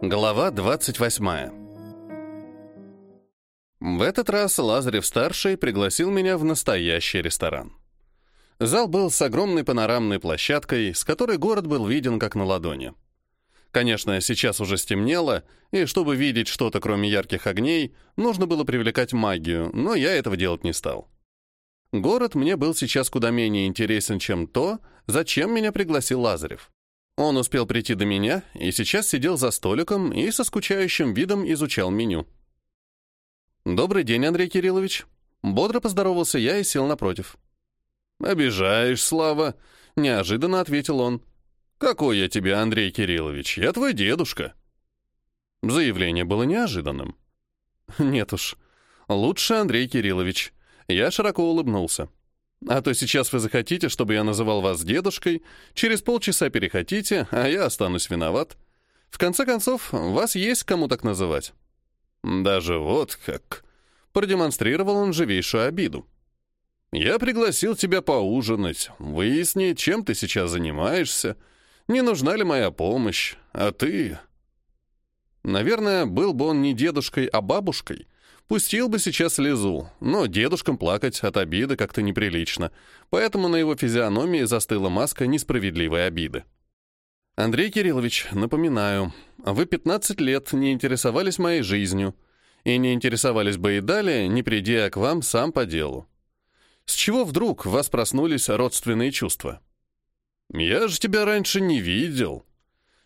Глава 28. В этот раз Лазарев-старший пригласил меня в настоящий ресторан. Зал был с огромной панорамной площадкой, с которой город был виден как на ладони. Конечно, сейчас уже стемнело, и чтобы видеть что-то кроме ярких огней, нужно было привлекать магию, но я этого делать не стал. Город мне был сейчас куда менее интересен, чем то, зачем меня пригласил Лазарев. Он успел прийти до меня и сейчас сидел за столиком и со скучающим видом изучал меню. «Добрый день, Андрей Кириллович». Бодро поздоровался я и сел напротив. «Обижаешь, Слава», — неожиданно ответил он. «Какой я тебе, Андрей Кириллович? Я твой дедушка». Заявление было неожиданным. «Нет уж, лучше Андрей Кириллович». Я широко улыбнулся. А то сейчас вы захотите, чтобы я называл вас дедушкой, через полчаса перехотите, а я останусь виноват. В конце концов, вас есть кому так называть. Даже вот как. Продемонстрировал он живейшую обиду. Я пригласил тебя поужинать, выяснить, чем ты сейчас занимаешься, не нужна ли моя помощь, а ты... Наверное, был бы он не дедушкой, а бабушкой — Пустил бы сейчас слезу, но дедушкам плакать от обиды как-то неприлично, поэтому на его физиономии застыла маска несправедливой обиды. «Андрей Кириллович, напоминаю, вы 15 лет не интересовались моей жизнью, и не интересовались бы и далее, не придя к вам сам по делу. С чего вдруг в вас проснулись родственные чувства?» «Я же тебя раньше не видел.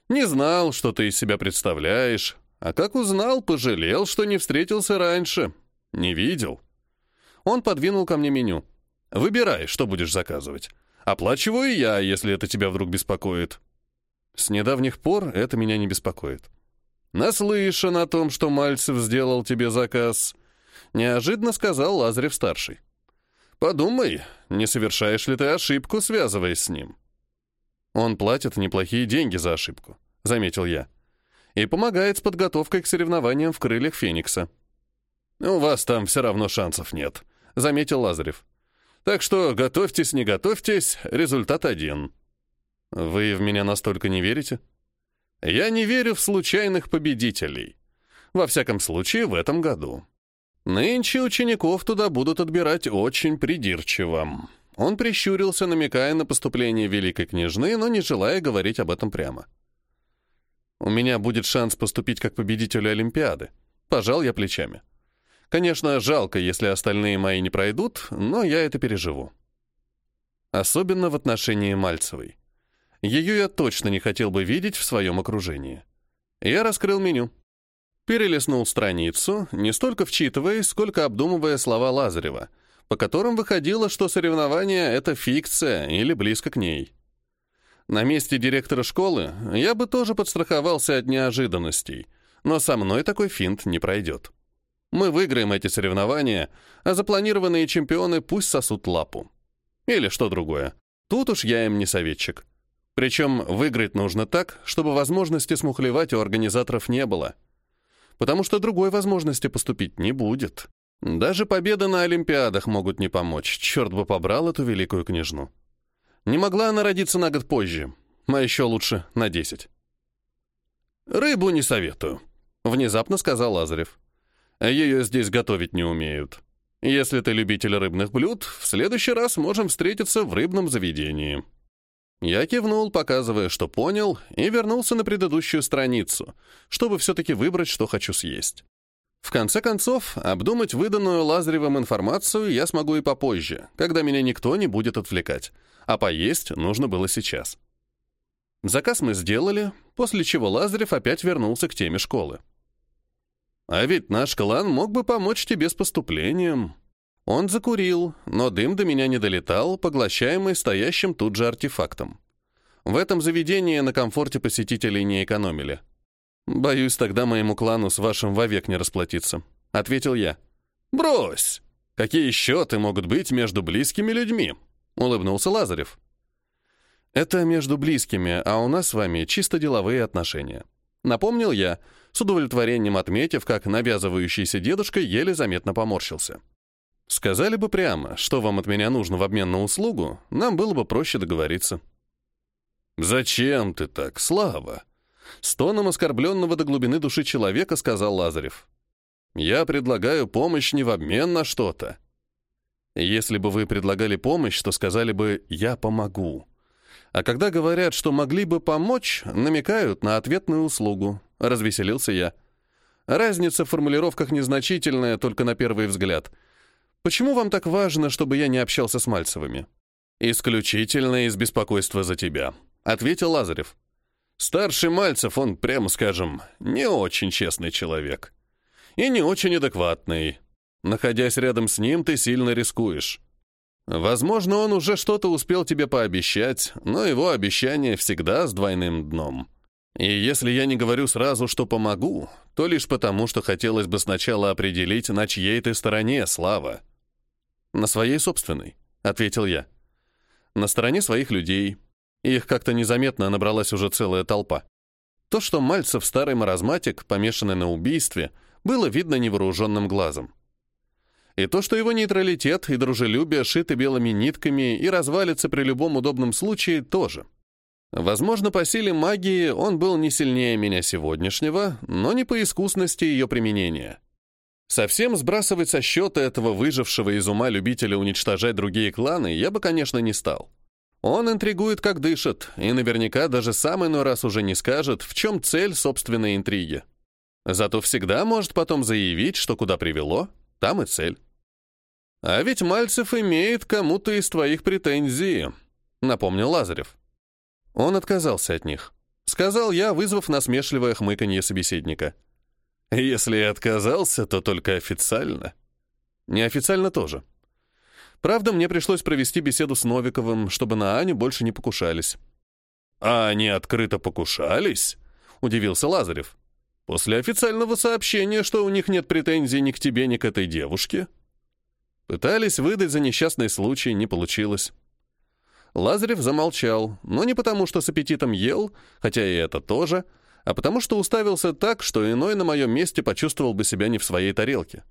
Не знал, что ты из себя представляешь, а как узнал, пожалел, что не встретился раньше. Не видел. Он подвинул ко мне меню. Выбирай, что будешь заказывать. Оплачиваю я, если это тебя вдруг беспокоит. С недавних пор это меня не беспокоит. Наслышан о том, что Мальцев сделал тебе заказ. Неожиданно сказал Лазарев-старший. Подумай, не совершаешь ли ты ошибку, связываясь с ним. Он платит неплохие деньги за ошибку, заметил я и помогает с подготовкой к соревнованиям в крыльях Феникса. «У вас там все равно шансов нет», — заметил Лазарев. «Так что готовьтесь, не готовьтесь, результат один». «Вы в меня настолько не верите?» «Я не верю в случайных победителей. Во всяком случае, в этом году. Нынче учеников туда будут отбирать очень придирчиво». Он прищурился, намекая на поступление великой княжны, но не желая говорить об этом прямо. У меня будет шанс поступить как победителю Олимпиады. Пожал я плечами. Конечно, жалко, если остальные мои не пройдут, но я это переживу. Особенно в отношении Мальцевой. Ее я точно не хотел бы видеть в своем окружении. Я раскрыл меню. Перелистнул страницу, не столько вчитываясь, сколько обдумывая слова Лазарева, по которым выходило, что соревнование — это фикция или близко к ней. На месте директора школы я бы тоже подстраховался от неожиданностей, но со мной такой финт не пройдет. Мы выиграем эти соревнования, а запланированные чемпионы пусть сосут лапу. Или что другое. Тут уж я им не советчик. Причем выиграть нужно так, чтобы возможности смухлевать у организаторов не было. Потому что другой возможности поступить не будет. Даже победы на Олимпиадах могут не помочь. Черт бы побрал эту великую княжну. Не могла она родиться на год позже, а еще лучше на десять. «Рыбу не советую», — внезапно сказал Лазарев. «Ее здесь готовить не умеют. Если ты любитель рыбных блюд, в следующий раз можем встретиться в рыбном заведении». Я кивнул, показывая, что понял, и вернулся на предыдущую страницу, чтобы все-таки выбрать, что хочу съесть. В конце концов, обдумать выданную Лазаревым информацию я смогу и попозже, когда меня никто не будет отвлекать а поесть нужно было сейчас. Заказ мы сделали, после чего Лазарев опять вернулся к теме школы. «А ведь наш клан мог бы помочь тебе с поступлением». Он закурил, но дым до меня не долетал, поглощаемый стоящим тут же артефактом. В этом заведении на комфорте посетителей не экономили. «Боюсь, тогда моему клану с вашим вовек не расплатиться», — ответил я. «Брось! Какие счеты могут быть между близкими людьми?» — улыбнулся Лазарев. «Это между близкими, а у нас с вами чисто деловые отношения». Напомнил я, с удовлетворением отметив, как навязывающийся дедушка еле заметно поморщился. «Сказали бы прямо, что вам от меня нужно в обмен на услугу, нам было бы проще договориться». «Зачем ты так, Слава?» С тоном оскорбленного до глубины души человека сказал Лазарев. «Я предлагаю помощь не в обмен на что-то. Если бы вы предлагали помощь, то сказали бы «я помогу». А когда говорят, что могли бы помочь, намекают на ответную услугу. Развеселился я. Разница в формулировках незначительная, только на первый взгляд. Почему вам так важно, чтобы я не общался с Мальцевыми? Исключительно из беспокойства за тебя, ответил Лазарев. Старший Мальцев, он, прямо скажем, не очень честный человек. И не очень адекватный. Находясь рядом с ним, ты сильно рискуешь. Возможно, он уже что-то успел тебе пообещать, но его обещание всегда с двойным дном. И если я не говорю сразу, что помогу, то лишь потому, что хотелось бы сначала определить, на чьей ты стороне, Слава. «На своей собственной», — ответил я. «На стороне своих людей. Их как-то незаметно набралась уже целая толпа. То, что Мальцев старый маразматик, помешанный на убийстве, было видно невооруженным глазом. И то, что его нейтралитет и дружелюбие шиты белыми нитками и развалится при любом удобном случае, тоже. Возможно, по силе магии он был не сильнее меня сегодняшнего, но не по искусности ее применения. Совсем сбрасывать со счета этого выжившего из ума любителя уничтожать другие кланы я бы, конечно, не стал. Он интригует, как дышит, и наверняка даже сам иной раз уже не скажет, в чем цель собственной интриги. Зато всегда может потом заявить, что куда привело, там и цель. А ведь Мальцев имеет кому-то из твоих претензий, напомнил Лазарев. Он отказался от них. Сказал я, вызвав насмешливое хмыканье собеседника. Если и отказался, то только официально. Неофициально тоже. Правда, мне пришлось провести беседу с Новиковым, чтобы на Аню больше не покушались. «А они открыто покушались?» — удивился Лазарев. После официального сообщения, что у них нет претензий ни к тебе, ни к этой девушке. Пытались выдать за несчастный случай, не получилось. Лазарев замолчал, но не потому, что с аппетитом ел, хотя и это тоже, а потому что уставился так, что иной на моем месте почувствовал бы себя не в своей тарелке.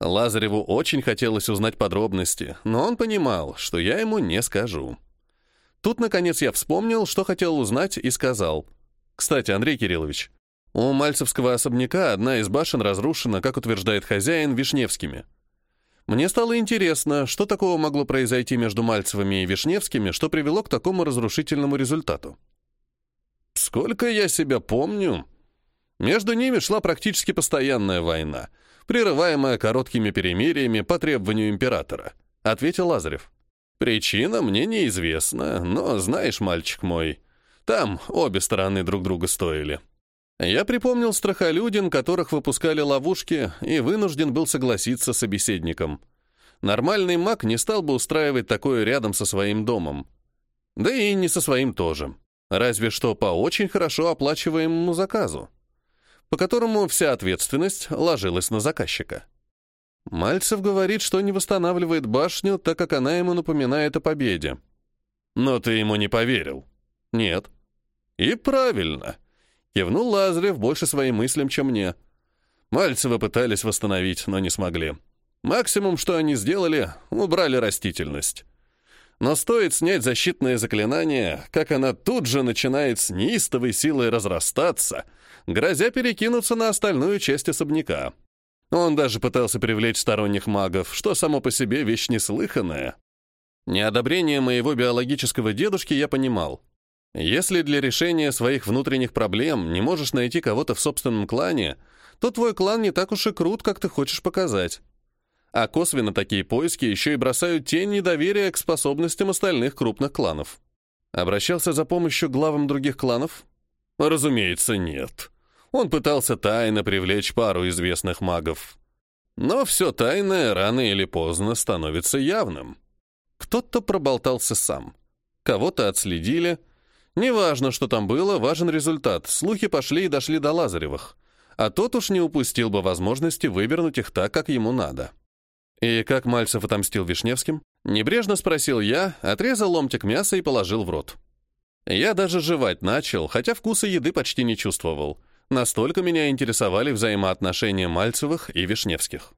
Лазареву очень хотелось узнать подробности, но он понимал, что я ему не скажу. Тут, наконец, я вспомнил, что хотел узнать, и сказал. «Кстати, Андрей Кириллович, у Мальцевского особняка одна из башен разрушена, как утверждает хозяин, Вишневскими. Мне стало интересно, что такого могло произойти между Мальцевыми и Вишневскими, что привело к такому разрушительному результату. Сколько я себя помню, между ними шла практически постоянная война, прерываемая короткими перемириями по требованию императора, ответил Лазарев. Причина мне неизвестна, но знаешь, мальчик мой, там обе стороны друг друга стоили. Я припомнил страхолюдин, которых выпускали ловушки, и вынужден был согласиться с собеседником. Нормальный маг не стал бы устраивать такое рядом со своим домом. Да и не со своим тоже. Разве что по очень хорошо оплачиваемому заказу, по которому вся ответственность ложилась на заказчика. Мальцев говорит, что не восстанавливает башню, так как она ему напоминает о победе. Но ты ему не поверил? Нет. И правильно. Кивнул Лазарев больше своим мыслям, чем мне. Мальцева пытались восстановить, но не смогли. Максимум, что они сделали, убрали растительность. Но стоит снять защитное заклинание, как она тут же начинает с неистовой силой разрастаться, грозя перекинуться на остальную часть особняка. Он даже пытался привлечь сторонних магов, что само по себе вещь неслыханная. Неодобрение моего биологического дедушки я понимал. Если для решения своих внутренних проблем не можешь найти кого-то в собственном клане, то твой клан не так уж и крут, как ты хочешь показать. А косвенно такие поиски еще и бросают тень недоверия к способностям остальных крупных кланов. Обращался за помощью главам других кланов? Разумеется, нет. Он пытался тайно привлечь пару известных магов. Но все тайное рано или поздно становится явным. Кто-то проболтался сам. Кого-то отследили — Неважно, что там было, важен результат. Слухи пошли и дошли до Лазаревых. А тот уж не упустил бы возможности вывернуть их так, как ему надо. И как Мальцев отомстил Вишневским? Небрежно спросил я, отрезал ломтик мяса и положил в рот. Я даже жевать начал, хотя вкуса еды почти не чувствовал. Настолько меня интересовали взаимоотношения Мальцевых и Вишневских.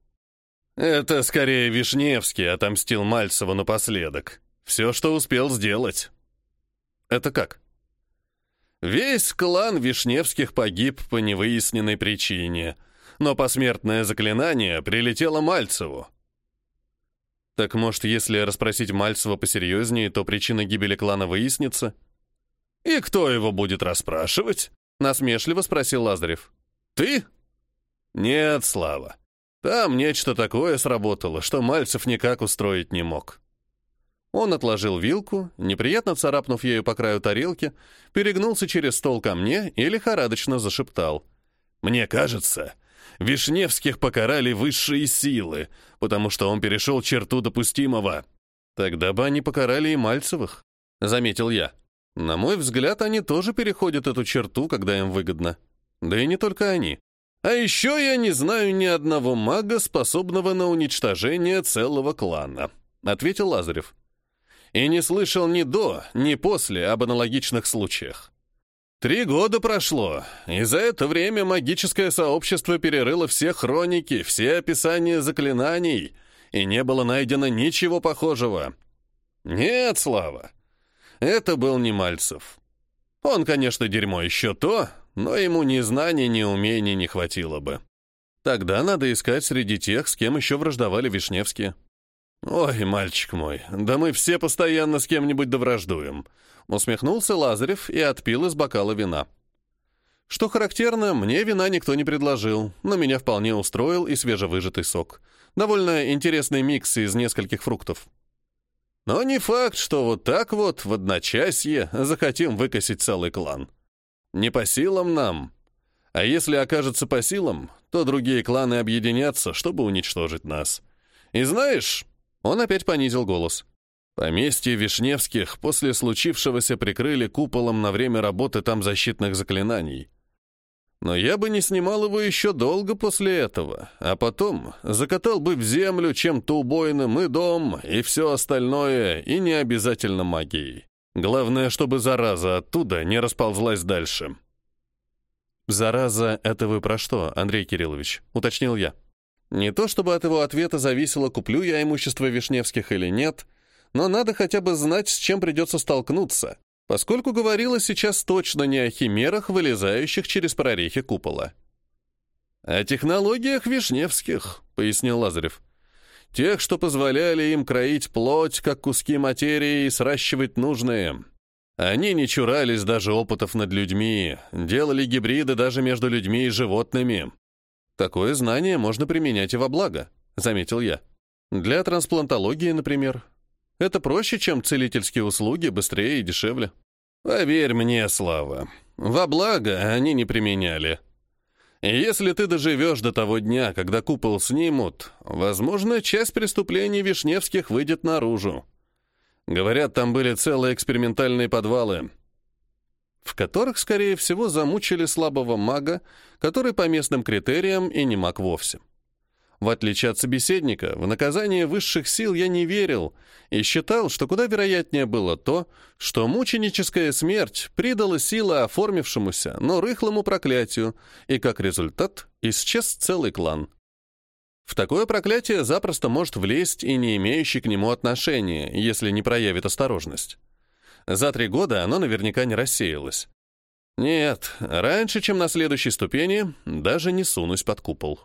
Это скорее Вишневский отомстил Мальцеву напоследок. Все, что успел сделать. Это как? Весь клан Вишневских погиб по невыясненной причине, но посмертное заклинание прилетело Мальцеву. Так может, если расспросить Мальцева посерьезнее, то причина гибели клана выяснится? «И кто его будет расспрашивать?» — насмешливо спросил Лазарев. «Ты?» «Нет, Слава. Там нечто такое сработало, что Мальцев никак устроить не мог». Он отложил вилку, неприятно царапнув ею по краю тарелки, перегнулся через стол ко мне и лихорадочно зашептал. «Мне кажется, Вишневских покарали высшие силы, потому что он перешел черту допустимого. Тогда бы они покарали и Мальцевых», — заметил я. «На мой взгляд, они тоже переходят эту черту, когда им выгодно. Да и не только они. А еще я не знаю ни одного мага, способного на уничтожение целого клана», — ответил Лазарев и не слышал ни до, ни после об аналогичных случаях. Три года прошло, и за это время магическое сообщество перерыло все хроники, все описания заклинаний, и не было найдено ничего похожего. Нет, Слава, это был не Мальцев. Он, конечно, дерьмо еще то, но ему ни знаний, ни умений не хватило бы. Тогда надо искать среди тех, с кем еще враждовали Вишневские. «Ой, мальчик мой, да мы все постоянно с кем-нибудь довраждуем», усмехнулся Лазарев и отпил из бокала вина. Что характерно, мне вина никто не предложил, но меня вполне устроил и свежевыжатый сок. Довольно интересный микс из нескольких фруктов. Но не факт, что вот так вот в одночасье захотим выкосить целый клан. Не по силам нам. А если окажется по силам, то другие кланы объединятся, чтобы уничтожить нас. И знаешь, он опять понизил голос. Поместье Вишневских после случившегося прикрыли куполом на время работы там защитных заклинаний. Но я бы не снимал его еще долго после этого, а потом закатал бы в землю чем-то убойным и дом, и все остальное, и не обязательно магией. Главное, чтобы зараза оттуда не расползлась дальше. «Зараза — это вы про что, Андрей Кириллович?» — уточнил я. Не то чтобы от его ответа зависело, куплю я имущество Вишневских или нет, но надо хотя бы знать, с чем придется столкнуться, поскольку говорила сейчас точно не о химерах, вылезающих через прорехи купола. «О технологиях Вишневских», — пояснил Лазарев. «Тех, что позволяли им кроить плоть, как куски материи, и сращивать нужные. Они не чурались даже опытов над людьми, делали гибриды даже между людьми и животными. Такое знание можно применять и во благо, заметил я. Для трансплантологии, например. Это проще, чем целительские услуги, быстрее и дешевле. Поверь мне, Слава, во благо они не применяли. Если ты доживешь до того дня, когда купол снимут, возможно, часть преступлений Вишневских выйдет наружу. Говорят, там были целые экспериментальные подвалы — в которых, скорее всего, замучили слабого мага, который по местным критериям и не маг вовсе. В отличие от собеседника, в наказание высших сил я не верил и считал, что куда вероятнее было то, что мученическая смерть придала силы оформившемуся, но рыхлому проклятию, и как результат исчез целый клан. В такое проклятие запросто может влезть и не имеющий к нему отношения, если не проявит осторожность. За три года оно наверняка не рассеялось. Нет, раньше, чем на следующей ступени, даже не сунусь под купол.